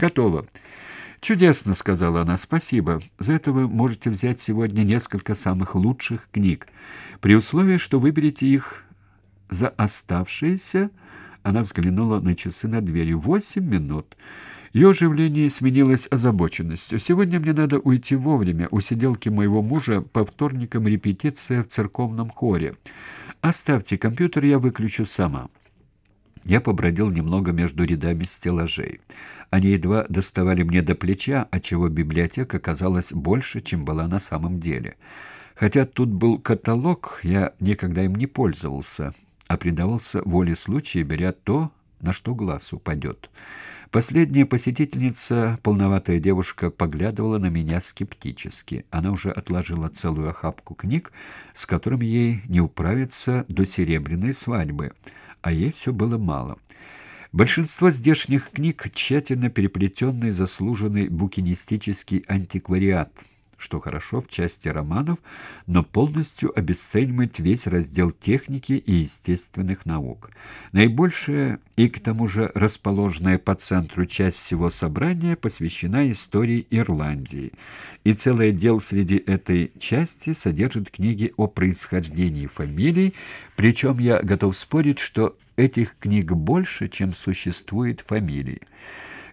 «Готово». «Чудесно», — сказала она, — «спасибо. За это вы можете взять сегодня несколько самых лучших книг, при условии, что выберете их за оставшиеся...» Она взглянула на часы на двери. «Восемь минут». Ее оживление сменилось озабоченностью. «Сегодня мне надо уйти вовремя. У сиделки моего мужа по вторникам репетиция в церковном хоре. Оставьте компьютер, я выключу сама». Я побродил немного между рядами стеллажей. Они едва доставали мне до плеча, отчего библиотека казалась больше, чем была на самом деле. Хотя тут был каталог, я никогда им не пользовался, а предавался воле случая, беря то, на что глаз упадет. Последняя посетительница, полноватая девушка, поглядывала на меня скептически. Она уже отложила целую охапку книг, с которыми ей не управиться до серебряной свадьбы, а ей все было мало. Большинство здешних книг тщательно переплетенный заслуженный букинистический антиквариат — что хорошо в части романов, но полностью обесценивает весь раздел техники и естественных наук. Наибольшая и к тому же расположенная по центру часть всего собрания посвящена истории Ирландии, и целый отдел среди этой части содержит книги о происхождении фамилий, причем я готов спорить, что этих книг больше, чем существует фамилий.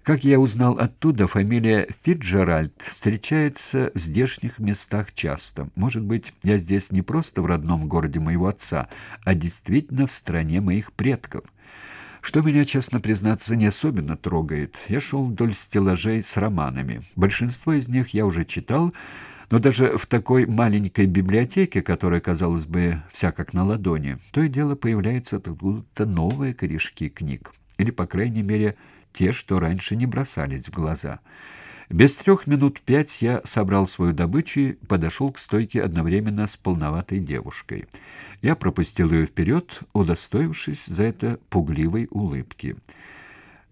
Как я узнал оттуда, фамилия Фитджеральд встречается в здешних местах часто. Может быть, я здесь не просто в родном городе моего отца, а действительно в стране моих предков. Что меня, честно признаться, не особенно трогает. Я шел вдоль стеллажей с романами. Большинство из них я уже читал, но даже в такой маленькой библиотеке, которая, казалось бы, вся как на ладони, то и дело появляются откуда-то новые корешки книг. Или, по крайней мере, те, что раньше не бросались в глаза. Без трех минут пять я собрал свою добычу и подошел к стойке одновременно с полноватой девушкой. Я пропустил ее вперед, удостоившись за это пугливой улыбки.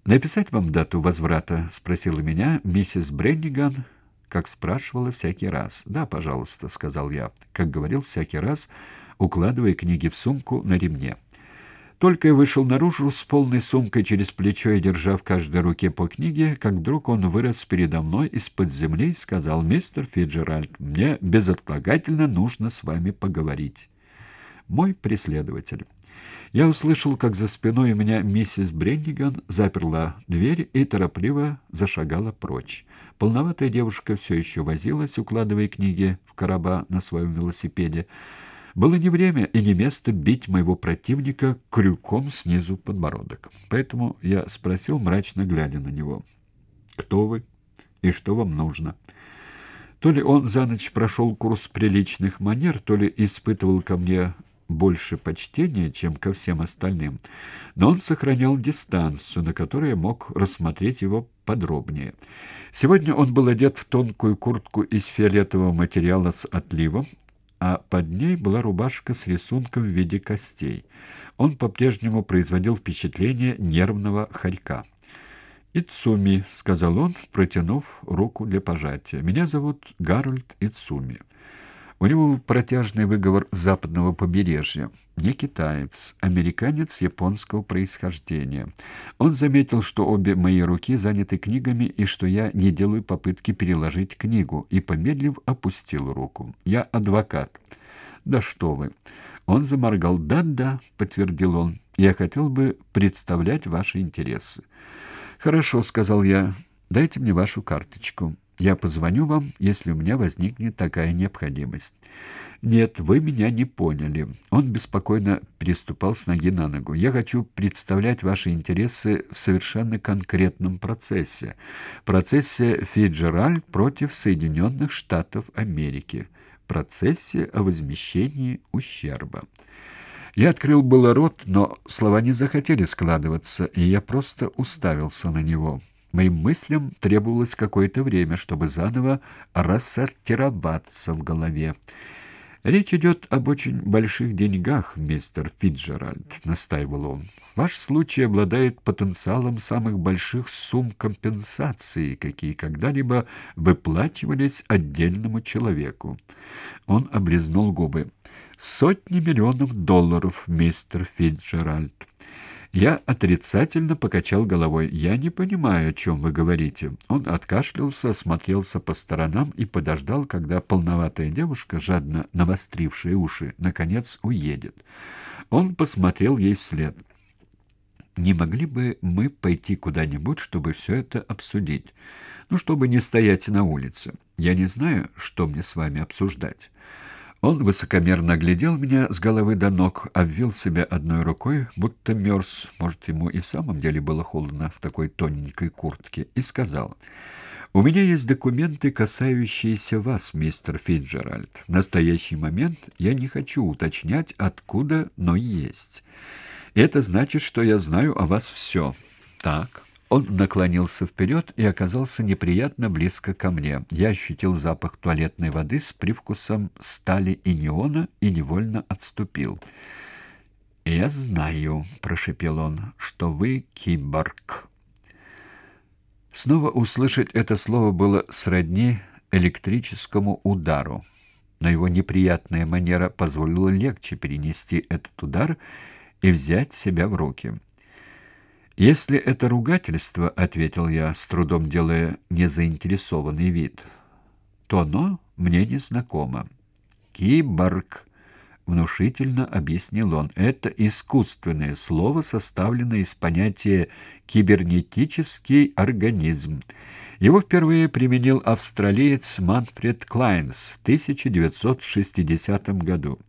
«Написать вам дату возврата?» — спросила меня миссис Бренниган, как спрашивала всякий раз. «Да, пожалуйста», — сказал я, как говорил всякий раз, укладывая книги в сумку на ремне. Только я вышел наружу с полной сумкой через плечо и держа в каждой руке по книге, как вдруг он вырос передо мной из-под земли и сказал, «Мистер Фиджеральд, мне безотлагательно нужно с вами поговорить». Мой преследователь. Я услышал, как за спиной у меня миссис Бренниган заперла дверь и торопливо зашагала прочь. Полноватая девушка все еще возилась, укладывая книги в короба на своем велосипеде. Было не время и не место бить моего противника крюком снизу подбородок. Поэтому я спросил, мрачно глядя на него, «Кто вы и что вам нужно?» То ли он за ночь прошел курс приличных манер, то ли испытывал ко мне больше почтения, чем ко всем остальным, но он сохранял дистанцию, на которой я мог рассмотреть его подробнее. Сегодня он был одет в тонкую куртку из фиолетового материала с отливом, а под ней была рубашка с рисунком в виде костей. Он по-прежнему производил впечатление нервного хорька. «Ицуми», — сказал он, протянув руку для пожатия. «Меня зовут Гарольд Ицуми». У него протяжный выговор западного побережья. Не китаец, американец японского происхождения. Он заметил, что обе мои руки заняты книгами и что я не делаю попытки переложить книгу, и, помедлив, опустил руку. «Я адвокат». «Да что вы!» Он заморгал. «Да-да», — подтвердил он, — «я хотел бы представлять ваши интересы». «Хорошо», — сказал я, — «дайте мне вашу карточку». Я позвоню вам, если у меня возникнет такая необходимость. Нет, вы меня не поняли. Он беспокойно переступал с ноги на ногу. Я хочу представлять ваши интересы в совершенно конкретном процессе. Процессе Фиджераль против Соединенных Штатов Америки. Процессе о возмещении ущерба. Я открыл было рот, но слова не захотели складываться, и я просто уставился на него. Моим мыслям требовалось какое-то время, чтобы заново рассортироваться в голове. «Речь идет об очень больших деньгах, мистер Фитджеральд», — настаивал он. «Ваш случай обладает потенциалом самых больших сумм компенсации, какие когда-либо выплачивались отдельному человеку». Он облизнул губы. «Сотни миллионов долларов, мистер Фитджеральд». Я отрицательно покачал головой. «Я не понимаю, о чем вы говорите». Он откашлялся, осмотрелся по сторонам и подождал, когда полноватая девушка, жадно навострившая уши, наконец уедет. Он посмотрел ей вслед. «Не могли бы мы пойти куда-нибудь, чтобы все это обсудить? Ну, чтобы не стоять на улице. Я не знаю, что мне с вами обсуждать». Он высокомерно оглядел меня с головы до ног, обвил себя одной рукой, будто мерз, может, ему и в самом деле было холодно в такой тоненькой куртке, и сказал... «У меня есть документы, касающиеся вас, мистер Фиджеральд. В настоящий момент я не хочу уточнять, откуда, но есть. Это значит, что я знаю о вас все. Так, он наклонился вперед и оказался неприятно близко ко мне. Я ощутил запах туалетной воды с привкусом стали и неона и невольно отступил. «Я знаю», — прошепел он, — «что вы киборг». Снова услышать это слово было сродни электрическому удару, но его неприятная манера позволила легче перенести этот удар и взять себя в руки. «Если это ругательство, — ответил я, с трудом делая незаинтересованный вид, — то оно мне не знакомо. «Киборг», — внушительно объяснил он, — это искусственное слово, составленное из понятия «кибернетический организм». Его впервые применил австралиец Манфред Клайнс в 1960 году.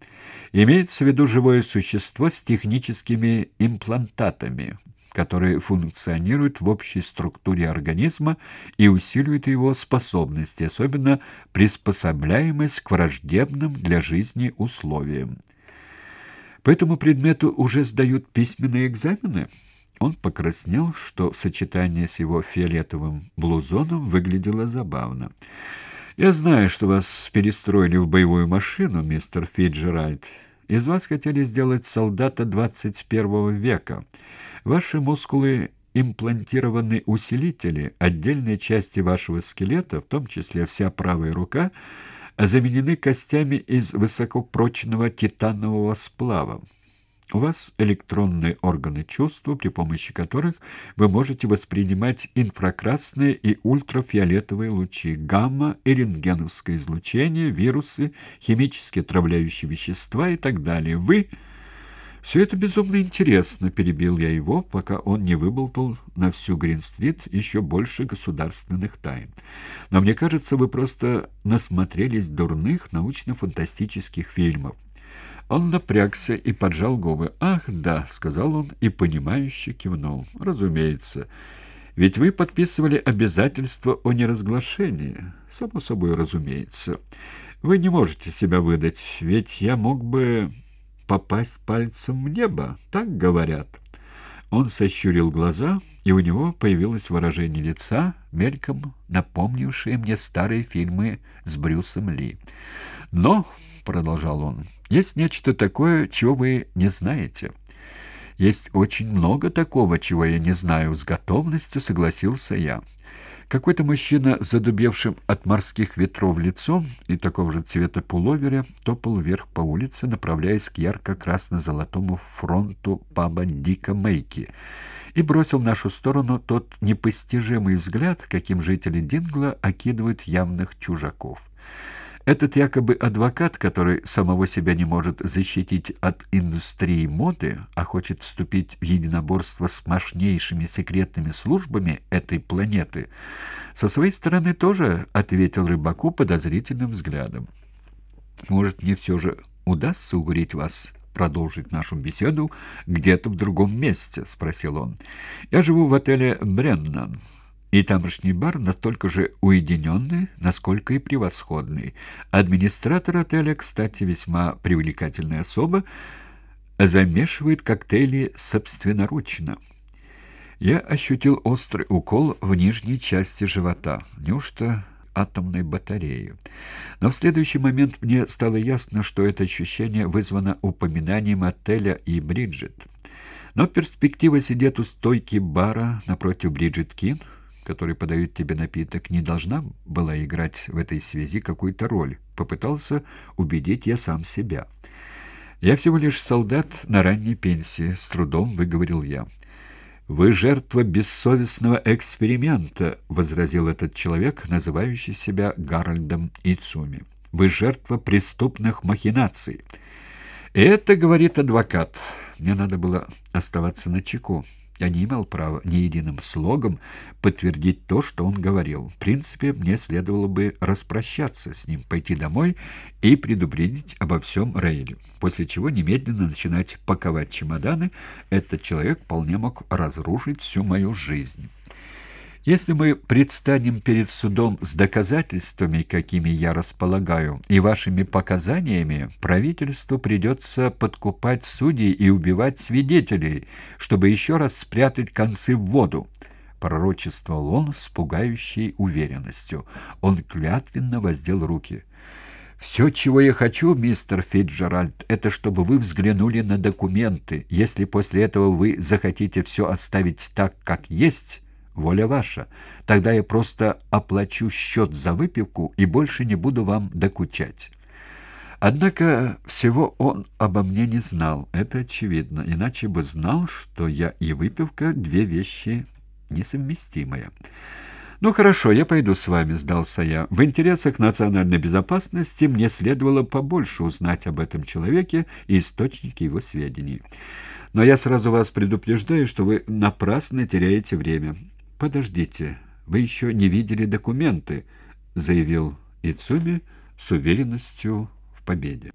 Имеется в виду живое существо с техническими имплантатами, которые функционируют в общей структуре организма и усиливают его способности, особенно приспособляемость к враждебным для жизни условиям. По этому предмету уже сдают письменные экзамены? Он покраснел, что в сочетании с его фиолетовым блузоном выглядело забавно. «Я знаю, что вас перестроили в боевую машину, мистер Фиджеральд. Из вас хотели сделать солдата 21 века». Ваши мускулы имплантированы усилители, отдельные части вашего скелета, в том числе вся правая рука, заменены костями из высокопрочного титанового сплава. У вас электронные органы чувства, при помощи которых вы можете воспринимать инфракрасные и ультрафиолетовые лучи, гамма и рентгеновское излучение, вирусы, химические отравляющие вещества и так далее. Вы «Все это безумно интересно», — перебил я его, пока он не выболтал на всю Гринстрит еще больше государственных тайн. «Но мне кажется, вы просто насмотрелись дурных научно-фантастических фильмов». Он напрягся и поджал губы. «Ах, да», — сказал он и, понимающе кивнул. «Разумеется. Ведь вы подписывали обязательство о неразглашении. Само собой, разумеется. Вы не можете себя выдать, ведь я мог бы...» попасть пальцем в небо, так говорят». Он сощурил глаза, и у него появилось выражение лица, мельком напомнившее мне старые фильмы с Брюсом Ли. «Но», — продолжал он, — «есть нечто такое, чего вы не знаете». «Есть очень много такого, чего я не знаю», — с готовностью согласился я. Какой-то мужчина, задубевшим от морских ветров лицом и такого же цвета пуловеря, топал вверх по улице, направляясь к ярко-красно-золотому фронту паба Дика Мейки, и бросил в нашу сторону тот непостижимый взгляд, каким жители Дингла окидывают явных чужаков. Этот якобы адвокат, который самого себя не может защитить от индустрии моды, а хочет вступить в единоборство с мощнейшими секретными службами этой планеты, со своей стороны тоже ответил рыбаку подозрительным взглядом. «Может, мне все же удастся уговорить вас продолжить нашу беседу где-то в другом месте?» — спросил он. «Я живу в отеле «Бреннан». И тамошний бар настолько же уединенный, насколько и превосходный. Администратор отеля, кстати, весьма привлекательная особа, замешивает коктейли собственноручно. Я ощутил острый укол в нижней части живота. Неужто атомной батареи? Но в следующий момент мне стало ясно, что это ощущение вызвано упоминанием отеля и Бриджит. Но перспектива сидеть у стойки бара напротив Бриджит Кин который подает тебе напиток, не должна была играть в этой связи какую-то роль. Попытался убедить я сам себя. «Я всего лишь солдат на ранней пенсии», — с трудом выговорил я. «Вы жертва бессовестного эксперимента», — возразил этот человек, называющий себя Гарольдом Ицуми. «Вы жертва преступных махинаций». «Это, — говорит адвокат, — мне надо было оставаться на чеку. Я не имел права ни единым слогом подтвердить то, что он говорил. В принципе, мне следовало бы распрощаться с ним, пойти домой и предупредить обо всем Рейлю, после чего немедленно начинать паковать чемоданы. Этот человек вполне мог разрушить всю мою жизнь». Если мы предстанем перед судом с доказательствами, какими я располагаю, и вашими показаниями, правительству придется подкупать судей и убивать свидетелей, чтобы еще раз спрятать концы в воду. Пророчествовал он с пугающей уверенностью. Он клятвенно воздел руки. «Все, чего я хочу, мистер Фитджеральд, это чтобы вы взглянули на документы. Если после этого вы захотите все оставить так, как есть...» Воля ваша. Тогда я просто оплачу счет за выпивку и больше не буду вам докучать. Однако всего он обо мне не знал, это очевидно, иначе бы знал, что я и выпивка — две вещи несовместимые. «Ну хорошо, я пойду с вами», — сдался я. «В интересах национальной безопасности мне следовало побольше узнать об этом человеке и источнике его сведений. Но я сразу вас предупреждаю, что вы напрасно теряете время. «Подождите, вы еще не видели документы», — заявил Ицуми с уверенностью в победе.